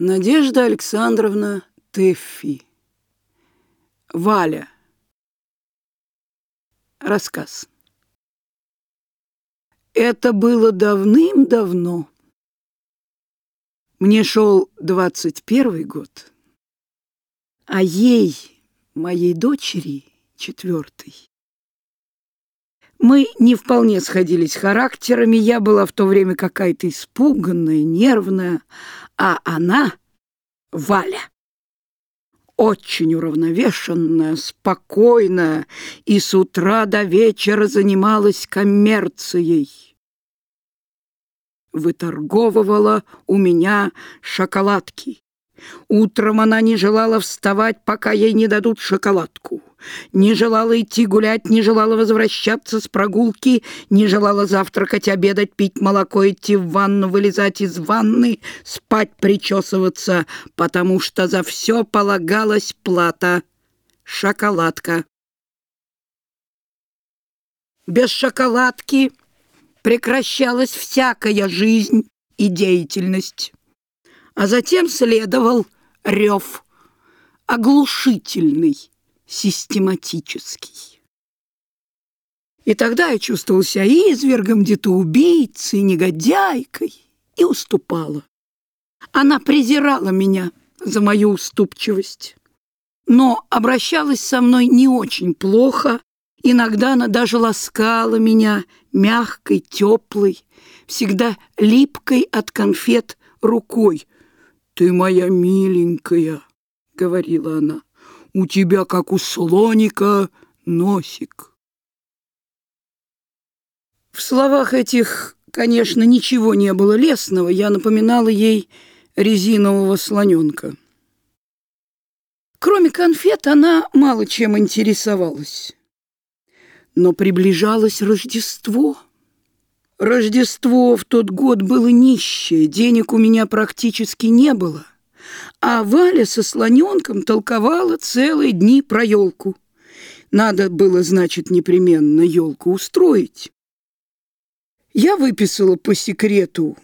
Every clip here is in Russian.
Надежда Александровна Тэффи. Валя. Рассказ. Это было давным-давно. Мне шел двадцать первый год, а ей, моей дочери, четвертый. Мы не вполне сходились характерами, я была в то время какая-то испуганная, нервная, а она, Валя, очень уравновешенная, спокойная и с утра до вечера занималась коммерцией. Выторговывала у меня шоколадки. Утром она не желала вставать, пока ей не дадут шоколадку. Не желала идти гулять, не желала возвращаться с прогулки, не желала завтракать, обедать, пить молоко, идти в ванну, вылезать из ванны, спать, причесываться, потому что за все полагалась плата — шоколадка. Без шоколадки прекращалась всякая жизнь и деятельность. А затем следовал рев, оглушительный, систематический. И тогда я чувствовал себя извергом, где-то убийцей, негодяйкой, и уступала. Она презирала меня за мою уступчивость, но обращалась со мной не очень плохо, Иногда она даже ласкала меня, мягкой, теплой, всегда липкой от конфет рукой, «Ты моя миленькая», — говорила она, — «у тебя, как у слоника, носик». В словах этих, конечно, ничего не было лесного, я напоминала ей резинового слоненка. Кроме конфет она мало чем интересовалась. Но приближалось Рождество — Рождество в тот год было нищее, денег у меня практически не было. А Валя со слоненком толковала целые дни про елку. Надо было, значит, непременно елку устроить. Я выписала по секрету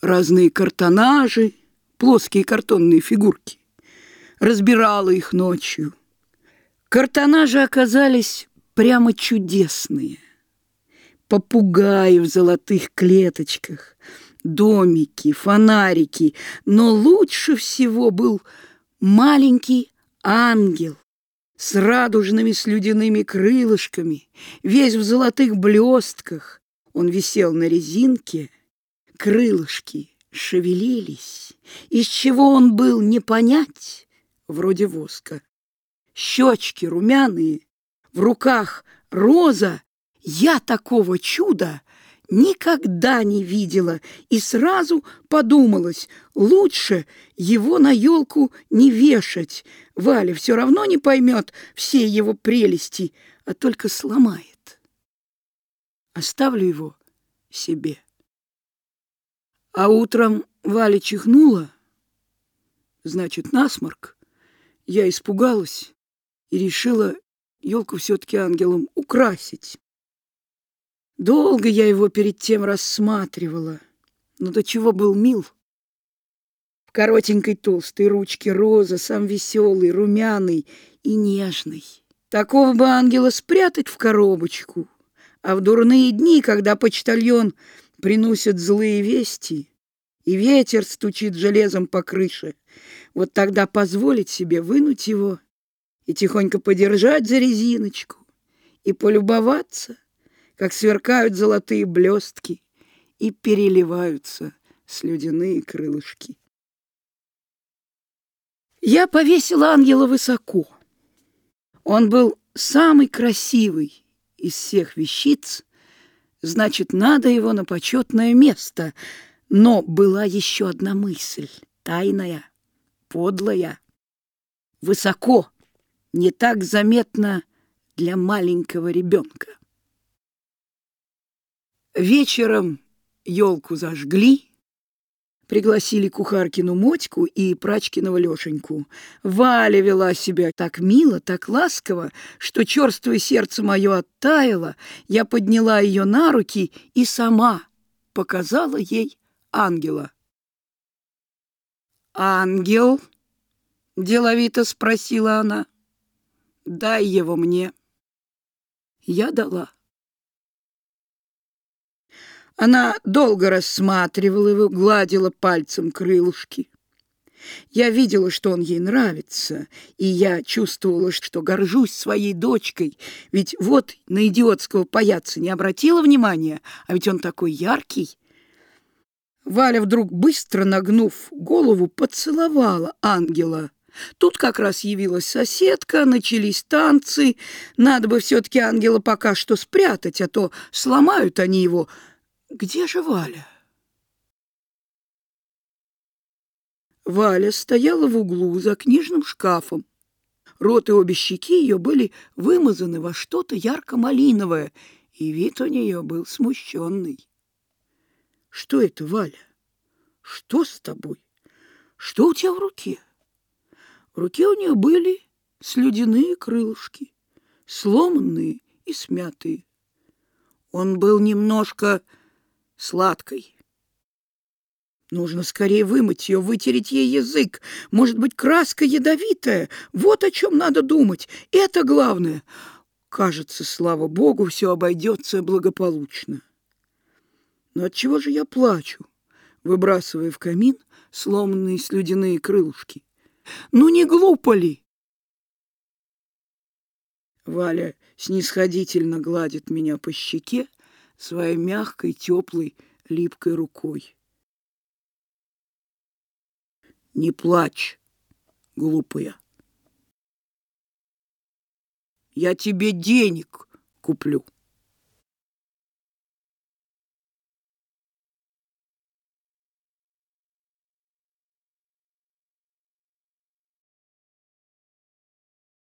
разные картонажи, плоские картонные фигурки. Разбирала их ночью. Картонажи оказались прямо чудесные попугаи в золотых клеточках, домики, фонарики, но лучше всего был маленький ангел с радужными слюдяными крылышками, весь в золотых блестках. Он висел на резинке, крылышки шевелились. Из чего он был, не понять, вроде воска. Щечки румяные, в руках роза я такого чуда никогда не видела и сразу подумалось, лучше его на елку не вешать. Валя все равно не поймет все его прелести, а только сломает. Оставлю его себе. А утром Валя чихнула, значит, насморк. Я испугалась и решила елку все-таки ангелом украсить. Долго я его перед тем рассматривала, но до чего был мил. В коротенькой толстой ручке роза, сам веселый, румяный и нежный. Такого бы ангела спрятать в коробочку, а в дурные дни, когда почтальон приносит злые вести, и ветер стучит железом по крыше, вот тогда позволить себе вынуть его и тихонько подержать за резиночку и полюбоваться — как сверкают золотые блестки и переливаются слюдяные крылышки. Я повесила ангела высоко. Он был самый красивый из всех вещиц, значит, надо его на почетное место. Но была еще одна мысль, тайная, подлая. Высоко, не так заметно для маленького ребенка. Вечером елку зажгли, пригласили кухаркину Мотьку и прачкиного Лешеньку. Валя вела себя так мило, так ласково, что черствое сердце мое оттаяло. Я подняла ее на руки и сама показала ей ангела. «Ангел?» — деловито спросила она. «Дай его мне». Я дала. Она долго рассматривала его, гладила пальцем крылышки. Я видела, что он ей нравится, и я чувствовала, что горжусь своей дочкой, ведь вот на идиотского паяца не обратила внимания, а ведь он такой яркий. Валя вдруг, быстро нагнув голову, поцеловала ангела. Тут как раз явилась соседка, начались танцы. Надо бы все-таки ангела пока что спрятать, а то сломают они его. Где же Валя? Валя стояла в углу за книжным шкафом. Рот и обе щеки ее были вымазаны во что-то ярко-малиновое, и вид у нее был смущенный. «Что это, Валя? Что с тобой? Что у тебя в руке?» В руке у нее были слюдяные крылышки, сломанные и смятые. Он был немножко сладкой. Нужно скорее вымыть ее, вытереть ей язык. Может быть, краска ядовитая. Вот о чем надо думать. Это главное. Кажется, слава богу, все обойдется благополучно. Но от чего же я плачу, выбрасывая в камин сломанные слюдяные крылышки? Ну не глупо ли? Валя снисходительно гладит меня по щеке своей мягкой, теплой, липкой рукой. Не плачь, глупая. Я тебе денег куплю.